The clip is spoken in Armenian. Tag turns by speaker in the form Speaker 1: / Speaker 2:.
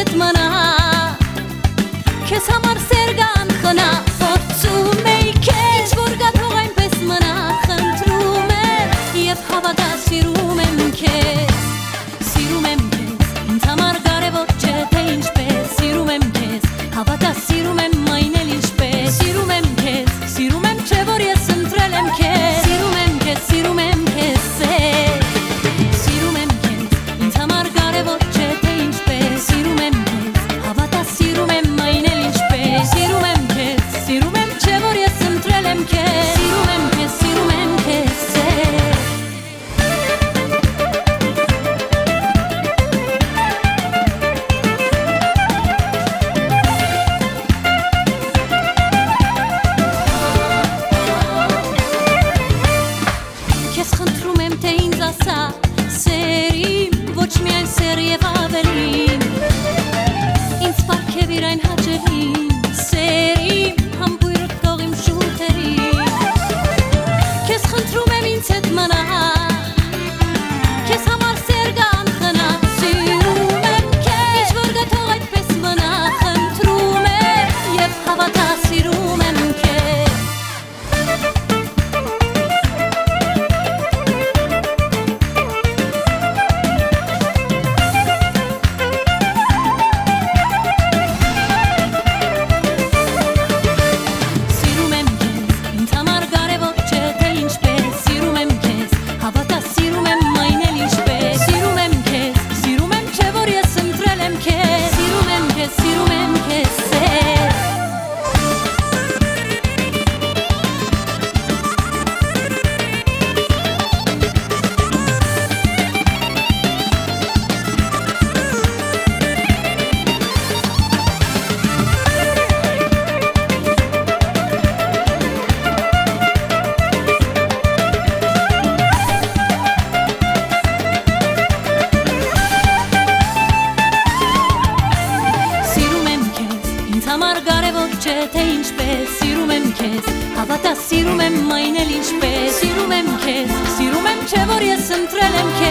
Speaker 1: ስትመና ከሰማር ሰርጋ Ես խնդրում եմ թե ինձ ասա սերիմ ոչ միայն սեր եւ ավելին Ինձ պարգևիր այն հաճելին սերիմ համբույրդ տող իմ շուտերին Քեզ խնդրում եմ ինձ հետ մնա Քեզ համար սեր գան համար կարևոր չէ թե ինչպես սիրում եմ քեզ հավատա սիրում եմ այն էլ ինչպես սիրում եմ քեզ սիրում եմ չէ որ ես ընտրել եմ քեզ